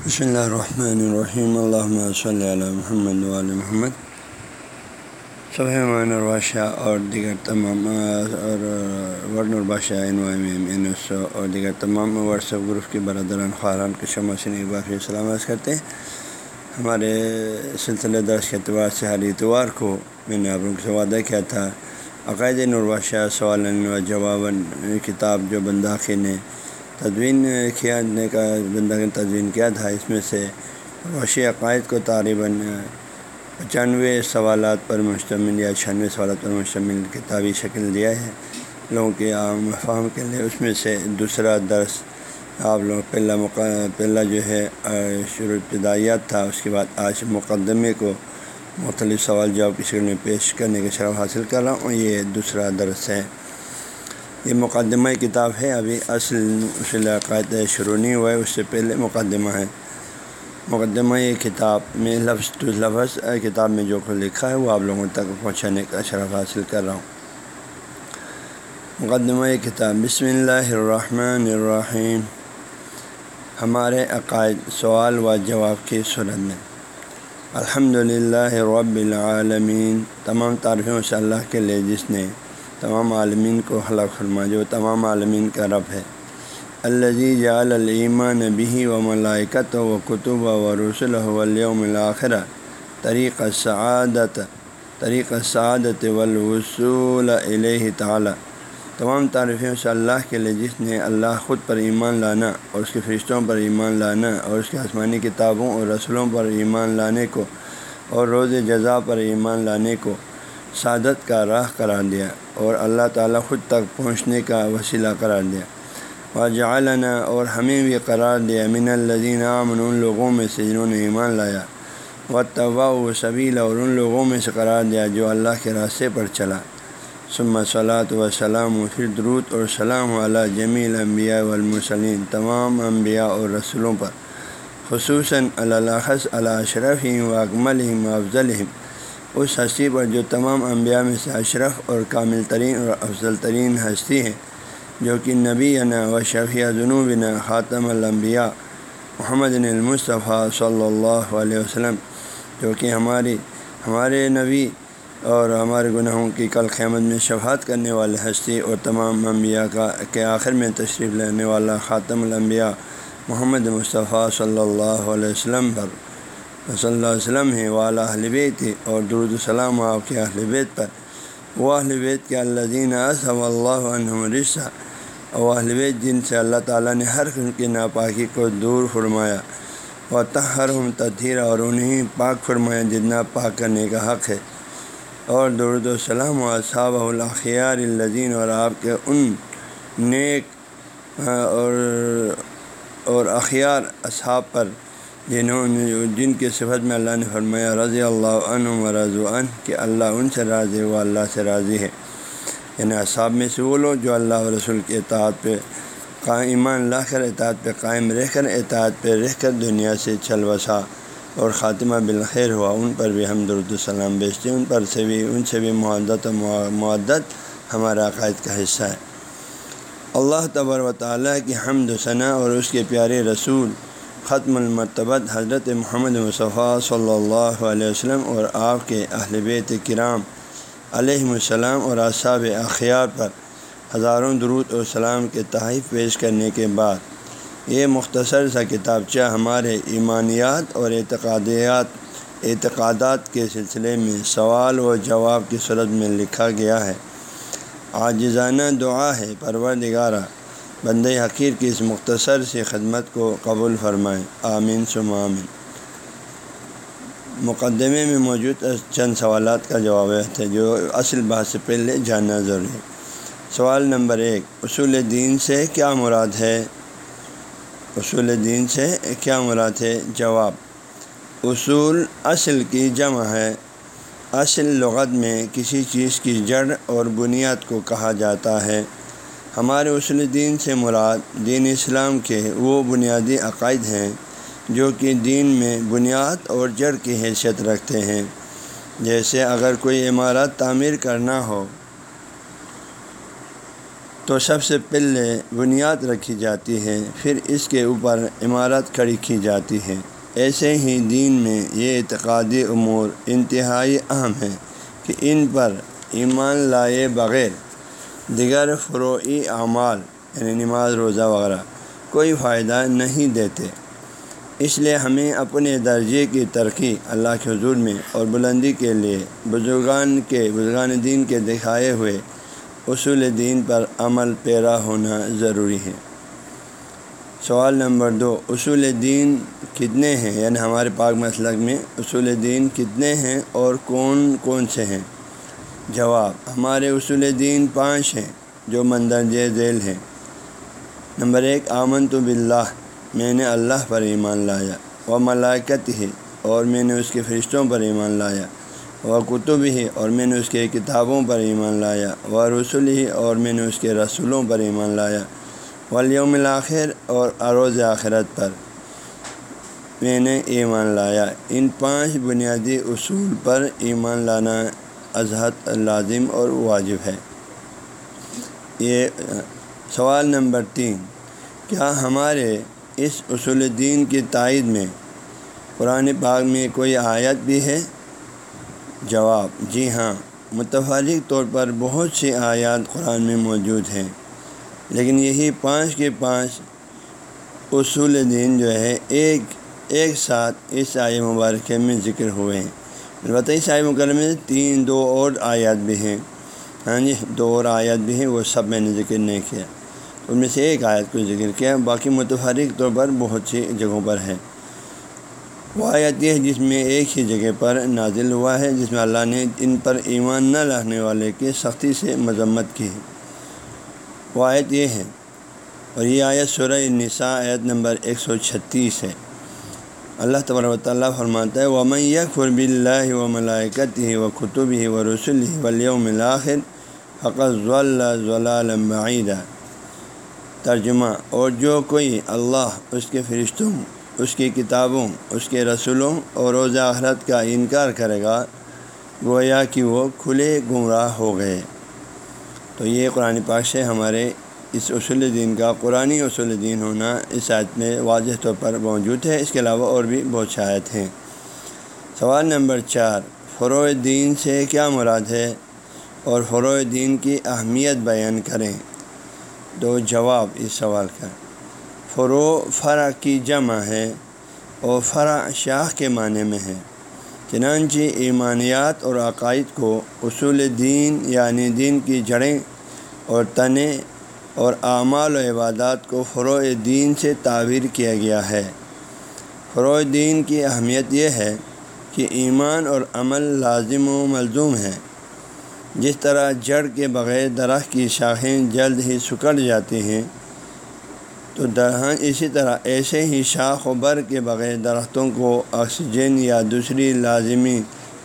بسم اللہ الرحمن الرحیم اللہ صلی علیہ محمد علیہ محمد صبح البادشاہ اور دیگر تمام اور ورن البادشاہ اور دیگر تمام واٹسپ گروپ کے برادران خاران کے شمع سے ایک بار پھر سلامت کرتے ہیں ہمارے سلسلے درس کے اعتبار سے ہر اتوار کو میں نے آپ لوگوں سے وعدہ کیا تھا عقائد نربادشاہ سوال و جواب کتاب جو بنداخی نے تدوین کیا کا بندہ نے تدوین کیا تھا، اس میں سے روشی عقائد کو طالباً پچانوے سوالات پر مشتمل یا چھیانوے سوالات پر مشتمل کتابی شکل دیا ہے۔ لوگوں کے عام فہم کے لیے اس میں سے دوسرا درس آپ لوگ پہلا موقع پہلا جو ہے شروع ابتدائیات تھا، اس کے بعد آج مقدمے کو مختلف سوال جواب کی شکل میں پیش کرنے کے شرف حاصل کر رہا ہوں۔ یہ دوسرا درس ہے۔ یہ مقدمہ کتاب ہے، ابھی اصل اصل عقائد شروع نہیں ہوا ہے، اس سے پہلے مقدمہ ہے۔ مقدمہ یہ کتاب میں لفظ تو لفظ کتاب میں جو کچھ لکھا ہے وہ آپ لوگوں تک پہنچانے کا شرف حاصل کر رہا ہوں۔ مقدمہ یہ کتاب، بسم اللہ الرحمن الرحیم۔ ہمارے عقائد، سوال و جواب کی صورت میں۔ الحمد للہ رب العالمین۔ تمام تعریفوں سے اللہ کے لیے، جس نے تمام عالمین کو خلق فرما جو تمام عالمین کا رب ہے۔ الجی جعل الایمان نبی و ملائکت و کتب و رسول ولیوم الآخرہ طریق سعادت طریق سعادت والوصول علیہ تعالی۔ تمام تعریفیں سے اللہ کے لیے، جس نے اللہ خود پر ایمان لانا اور اس کے فرشتوں پر ایمان لانا اور اس کے آسمانی کتابوں اور رسولوں پر ایمان لانے کو اور روز جزا پر ایمان لانے کو۔ سعادت کا راہ قرار دیا اور اللہ تعالیٰ خود تک پہنچنے کا وسیلہ قرار دیا۔ واجعلنا اور ہمیں بھی قرار دیا۔ من الدین امن ان لوگوں میں سے جنہوں نے ایمان لایا۔ و طبا و سبیل اور ان لوگوں میں سے قرار دیا جو اللہ کے راستے پر چلا۔ ثم صلاۃ و سلام و پھر درود اور سلام علیہ جمیل انبیاء والمسلین تمام انبیاء اور رسولوں پر، خصوصاً اللہ علیہ اشرف و اکمل افضل اس ہستی پر جو تمام انبیاء میں سے اشرف اور کامل ترین اور افضل ترین ہستی ہے جو کہ نبی نا و شفیع جنوب نا خاتم الانبیاء محمد المصطفیٰ صلی اللہ علیہ وسلم، جو کہ ہماری، ہمارے نبی اور ہمارے گناہوں کی کل قیامت میں شفاعت کرنے والے ہستی اور تمام انبیاء کا، کے آخر میں تشریف لینے والا خاتم الانبیاء محمد مصطفیٰ صلی اللہ علیہ وسلم پر۔ صلی اللہ علیہ وسلم ہے والا اہل بیت اور درود السلام آپ کے اہل بیت پر۔ وہ اہل بیت کے اللہ دین صلی اللہ عنہ رشہ وہ اہل بیت جن سے اللہ تعالیٰ نے ہر قسم کی ناپاکی کو دور فرمایا۔ و تحرم تطہیر اور انہیں پاک فرمایا جتنا پاک کرنے کا حق ہے۔ اور درود السلام و صاب الخیار الزین اور آپ کے ان نیک اور اور اخیار اصحاب پر۔ جنہوں نے جن کے صفت میں اللہ نے فرمایا، رضی اللہ عنہ و رضوان کہ اللہ ان سے راضی وہ اللہ سے راضی ہے۔ یعنی اصحاب میں سے وہ لوگ جو اللہ رسول کے اطاعت پہ ایمان لا کر اطاعت پہ قائم رہ کر، اطاعت پہ رہ کر دنیا سے چل بسا اور خاتمہ بالخیر ہوا۔ ان پر بھی ہم درد السلام بیچتے ہیں۔ ان پر سے بھی، ان سے بھی معدت و معدت ہمارا عقائد کا حصہ ہے۔ اللہ تبر و تعالیٰ کی حمد و ثناء اور اس کے پیارے رسول ختم المرتبت حضرت محمد مصطفیٰ صلی اللہ علیہ وسلم اور آپ کے اہل بیت کرام علیہ السلام اور اصحاب اخیار پر ہزاروں درود و سلام کے تحائف پیش کرنے کے بعد یہ مختصر سا کتابچہ ہمارے ایمانیات اور اعتقادیات اعتقادات کے سلسلے میں سوال و جواب کی صورت میں لکھا گیا ہے۔ عاجزانہ دعا ہے پروردگارہ بند حقیر کی اس مختصر سی خدمت کو قبول فرمائیں۔ آمین سم آمین۔ مقدمے میں موجود چند سوالات کا جواب ہے جو اصل بات سے پہلے جاننا ضروری ہے۔ سوال نمبر ایک، اصول دین سے کیا مراد ہے؟ اصول دین سے کیا مراد ہے؟ جواب، اصول اصل کی جمع ہے۔ اصل لغت میں کسی چیز کی جڑ اور بنیاد کو کہا جاتا ہے۔ ہمارے اصول دین سے مراد دین اسلام کے وہ بنیادی عقائد ہیں جو کہ دین میں بنیاد اور جڑ کی حیثیت رکھتے ہیں۔ جیسے اگر کوئی عمارت تعمیر کرنا ہو، تو سب سے پہلے بنیاد رکھی جاتی ہے، پھر اس کے اوپر عمارت کھڑی کی جاتی ہے۔ ایسے ہی دین میں یہ اعتقادی امور انتہائی اہم ہے کہ ان پر ایمان لائے بغیر دیگر فروعی اعمال یعنی نماز، روزہ وغیرہ، کوئی فائدہ نہیں دیتے۔ اس لیے ہمیں اپنے درجے کی ترقی اللہ کے حضور میں اور بلندی کے لیے، بزرگان کے، بزرگان دین کے دکھائے ہوئے اصول دین پر عمل پیرا ہونا ضروری ہے۔ سوال نمبر دو، اصول دین کتنے ہیں؟ یعنی ہمارے پاک مسلک میں اصول دین کتنے ہیں اور کون کون سے ہیں؟ جواب، ہمارے اصول دین پانچ ہیں جو مندرجہ ذیل ہیں۔ نمبر ایک آمن تو بلّہ میں نے اللہ پر ایمان لایا۔ وہ ملاکت ہی اور میں نے اس کے فرشتوں پر ایمان لایا۔ وہ کتب ہی اور میں نے اس کے کتابوں پر ایمان لایا۔ وہ رسول ہی اور میں نے اس کے رسولوں پر ایمان لایا۔ ولیوم الآخر اور اروز آخرت پر میں نے ایمان لایا۔ ان پانچ بنیادی اصول پر ایمان لانا ازحت لازم اور واجب ہے۔ یہ سوال نمبر تین، کیا ہمارے اس اصول دین کی تائید میں قرآن پاک میں کوئی آیت بھی ہے؟ جواب جی ہاں متفرق طور پر بہت سی آیات قرآن میں موجود ہیں، لیکن یہی پانچ کے پانچ اصول دین جو ہے، ایک ایک ساتھ اس آئے مبارکہ میں ذکر ہوئے۔ ہیں البتہ اس مکرمے میں تین دو اور آیات بھی ہیں۔ ہاں جی دو اور آیات بھی ہیں، وہ سب میں نے ذکر نہیں کیا۔ ان میں سے ایک آیت کو ذکر کیا، باقی متفرق طور پر بہت سی جگہوں پر ہے وہ آیت یہ ہے جس میں ایک ہی جگہ پر نازل ہوا ہے، جس میں اللہ نے ان پر ایمان نہ رہنے والے کی سختی سے مذمت کی ہے۔ وہ آیت یہ ہے، اور یہ آیت سورہ نساء آیت نمبر ایک سو چھتیس ہے۔ اللہ تبار و تعالیٰ فرماتا ہے، ومن یک فرب اللہ و ملائکت ہی و خطب ہی و رسول ہی ولیوم الآخر فقط ضلع معیدہ ترجمہ، اور جو کوئی اللہ، اس کے فرشتوں، اس کی کتابوں، اس کے رسولوں اور روز آخرت کا انکار کرے گا، گویا کہ وہ کھلے گمراہ ہو گئے۔ تو یہ قرآن پاک سے ہمارے اس اصول دین کا قرآن اصول دین ہونا اس آیت میں واضح طور پر موجود ہے۔ اس کے علاوہ اور بھی بہت شاید ہیں۔ سوال نمبر چار فروع دین سے کیا مراد ہے؟ اور فروع دین کی اہمیت بیان کریں۔ دو جواب اس سوال کا۔ فرو فرع کی جمع ہے اور فرع شاخ کے معنی میں ہے۔ چنانچہ ایمانیات اور عقائد کو اصول دین یعنی دین کی جڑیں اور تنیں اور اعمال و عبادات کو فروع دین سے تعبیر کیا گیا ہے۔ فروع دین کی اہمیت یہ ہے کہ ایمان اور عمل لازم و ملزوم ہے جس طرح جڑ کے بغیر درخت کی شاخیں جلد ہی سکڑ جاتی ہیں، تو درہ اسی طرح ایسے ہی شاخ و بر کے بغیر درختوں کو آکسیجن یا دوسری لازمی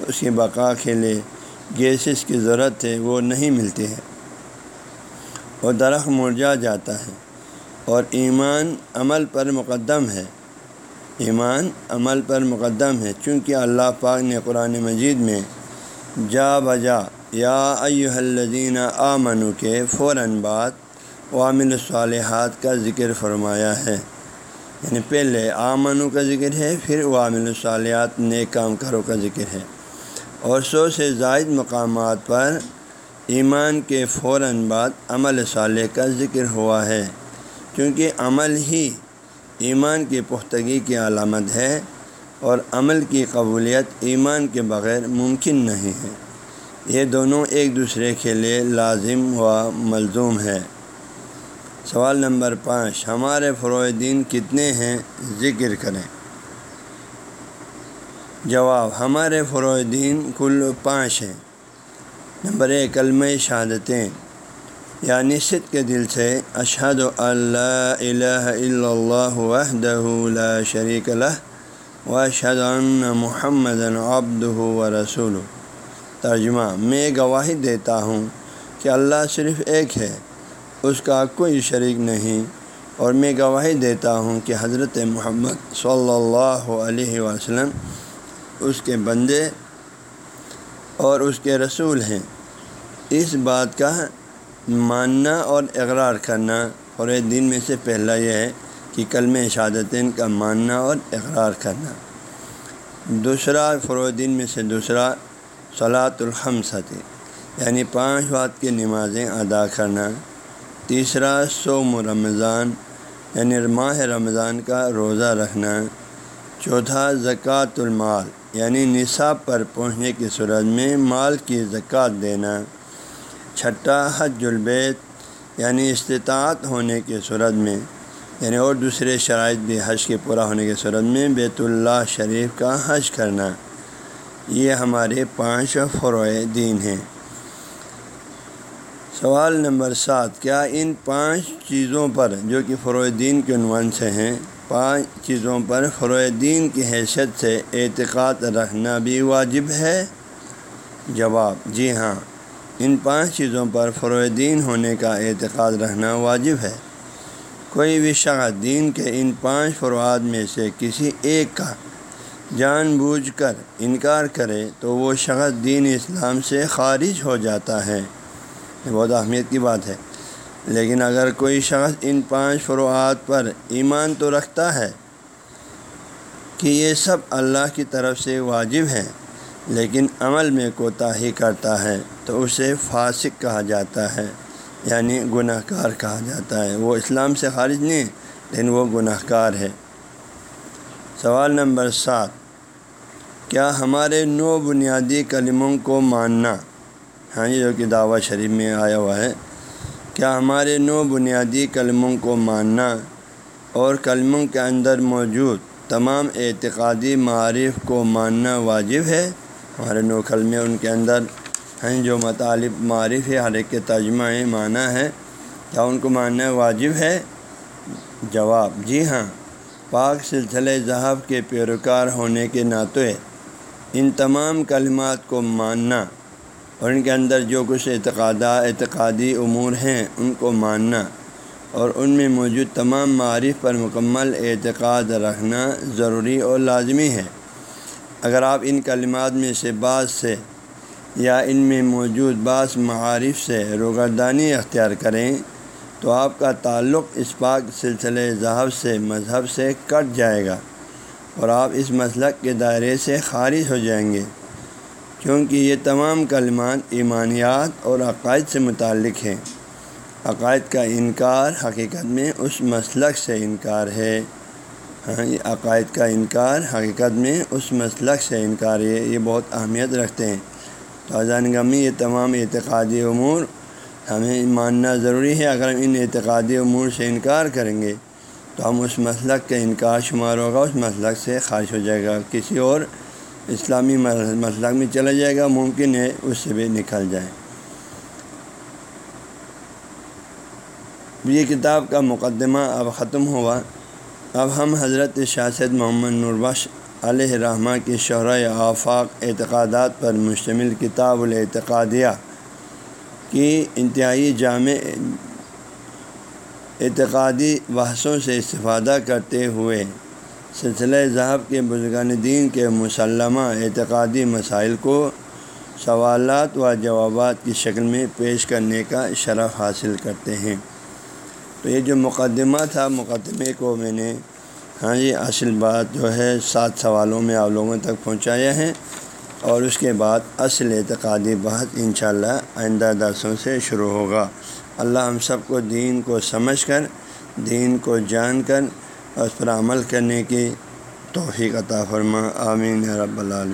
اس کی بقا کے لیے گیسز کی ضرورت ہے، وہ نہیں ملتی ہے اور درخت مرجا جاتا ہے اور ایمان عمل پر مقدم ہے۔ ایمان عمل پر مقدم ہے۔ چونکہ اللہ پاک نے قرآن مجید میں جا بجا یا الذین آمنو کے فوراً بعد عامل الصالحات کا ذکر فرمایا ہے۔ یعنی پہلے آمنو کا ذکر ہے، پھر عامل الصالحات، نیک کام کرو کا ذکر ہے۔ اور سو سے زائد مقامات پر ایمان کے فوراً بعد عمل صالح کا ذکر ہوا ہے۔ کیونکہ عمل ہی ایمان کی پختگی کی علامت ہے اور عمل کی قبولیت ایمان کے بغیر ممکن نہیں ہے۔ یہ دونوں ایک دوسرے کے لیے لازم و ملزوم ہے سوال نمبر پانچ، ہمارے فروع دین کتنے ہیں؟ ذکر کریں۔ جواب، ہمارے فروع دین کل پانچ ہیں۔ نمبر ایک کلم شہادتیں۔ یعنی صد کے دل سے اشہد اللہ الہ الا اللہ وحدہ لا شریک لہ و اشہد ان محمد عبدہ و رسول ترجمہ، میں گواہی دیتا ہوں کہ اللہ صرف ایک ہے، اس کا کوئی شریک نہیں۔ اور میں گواہی دیتا ہوں کہ حضرت محمد صلی اللہ علیہ وسلم اس کے بندے اور اس کے رسول ہیں۔ اس بات کا ماننا اور اقرار کرنا فروع دین میں سے پہلا یہ ہے کہ کلم شہادتین کا ماننا اور اقرار کرنا۔ دوسرا فروع دین میں سے دوسرا صلاۃ الحمصط یعنی پانچ وقت کی نمازیں ادا کرنا۔ تیسرا سوم رمضان یعنی ماہ رمضان کا روزہ رکھنا۔ چوتھا زکوٰۃ المال یعنی نصاب پر پہنچنے کی صورت میں مال کی زکوٰۃ دینا۔ چھٹا حج البیت یعنی استطاعت ہونے کی صورت میں یعنی اور دوسرے شرائط بھی حج کے پورا ہونے کی صورت میں بیت اللہ شریف کا حج کرنا۔ یہ ہمارے پانچ فروع دین ہیں۔ سوال نمبر سات، کیا ان پانچ چیزوں پر جو کہ فروع دین کے عنوان سے ہیں، پانچ چیزوں پر فروع دین کی حیثیت سے اعتقاد رکھنا بھی واجب ہے؟ جواب جی ہاں۔ ان پانچ چیزوں پر فروع دین ہونے کا اعتقاد رکھنا واجب ہے۔ کوئی بھی شخص دین کے ان پانچ فروعات میں سے کسی ایک کا جان بوجھ کر انکار کرے تو وہ شخص دین اسلام سے خارج ہو جاتا ہے۔ یہ بہت اہمیت کی بات ہے۔ لیکن اگر کوئی شخص ان پانچ فروعات پر ایمان تو رکھتا ہے کہ یہ سب اللہ کی طرف سے واجب ہیں لیکن عمل میں کوتاہی کرتا ہے تو اسے فاسق کہا جاتا ہے یعنی گناہ کار کہا جاتا ہے۔ وہ اسلام سے خارج نہیں، لیکن وہ گناہ کار ہے۔ سوال نمبر سات۔ کیا ہمارے نو بنیادی کلموں کو ماننا؟ ہاں جی جو کہ دعوت شریف میں آیا ہوا ہے۔ کیا ہمارے نو بنیادی کلموں کو ماننا اور کلموں کے اندر موجود تمام اعتقادی معارف کو ماننا واجب ہے؟ ہمارے نو کلمے ان کے اندر ہیں جو مطالب معرف ہے، ہر ایک کے ترجمہ معنی ہے۔ کیا ان کو ماننا واجب ہے؟ جواب جی ہاں۔ پاک سلسلہ ذہب کے پیروکار ہونے کے ناطے ان تمام کلمات کو ماننا اور ان کے اندر جو کچھ اعتقادہ، اعتقادی امور ہیں ان کو ماننا اور ان میں موجود تمام معارف پر مکمل اعتقاد رکھنا ضروری اور لازمی ہے۔ اگر آپ ان کلمات میں سے بعض سے یا ان میں موجود بعض معارف سے روگردانی اختیار کریں، تو آپ کا تعلق اس پاک سلسلے ذہب سے مذہب سے کٹ جائے گا اور آپ اس مسلک کے دائرے سے خارج ہو جائیں گے۔ کیونکہ یہ تمام کلمات ایمانیات اور عقائد سے متعلق ہیں۔ عقائد کا انکار حقیقت میں اس مسلک سے انکار ہے۔ ہاں یہ عقائد کا انکار حقیقت میں اس مسلک سے انکار ہے یہ بہت اہمیت رکھتے ہیں۔ تو اذان گمی یہ تمام اعتقادی امور ہمیں ماننا ضروری ہے۔ اگر ہم ان اعتقادی امور سے انکار کریں گے تو ہم اس مسلک کا انکار شمار ہوگا، اس مسلک سے خارج ہو جائے گا، کسی اور اسلامی مسلک میں چلا جائے گا، ممکن ہے اس سے بھی نکل جائے۔ یہ کتاب کا مقدمہ اب ختم ہوا۔ اب ہم حضرت شاست محمد نوربش علیہ رحمٰ کی شہرۂ آفاق اعتقادات پر مشتمل کتاب الاعتقادیہ کی انتہائی جامع اعتقادی بحثوں سے استفادہ کرتے ہوئے سلسلہ ذہب کے بزرگان دین کے مسلمہ اعتقادی مسائل کو سوالات و جوابات کی شکل میں پیش کرنے کا شرف حاصل کرتے ہیں۔ تو یہ جو مقدمہ تھا، مقدمے کو میں نے ہاں جی اصل بات جو ہے، سات سوالوں میں آپ لوگوں تک پہنچایا ہے اور اس کے بعد اصل اعتقادی بات انشاءاللہ آئندہ درسوں سے شروع ہوگا۔ اللہ ہم سب کو دین کو سمجھ کر، دین کو جان کر اس پر عمل کرنے کی توفیق عطا فرما۔ آمین رب العالمین۔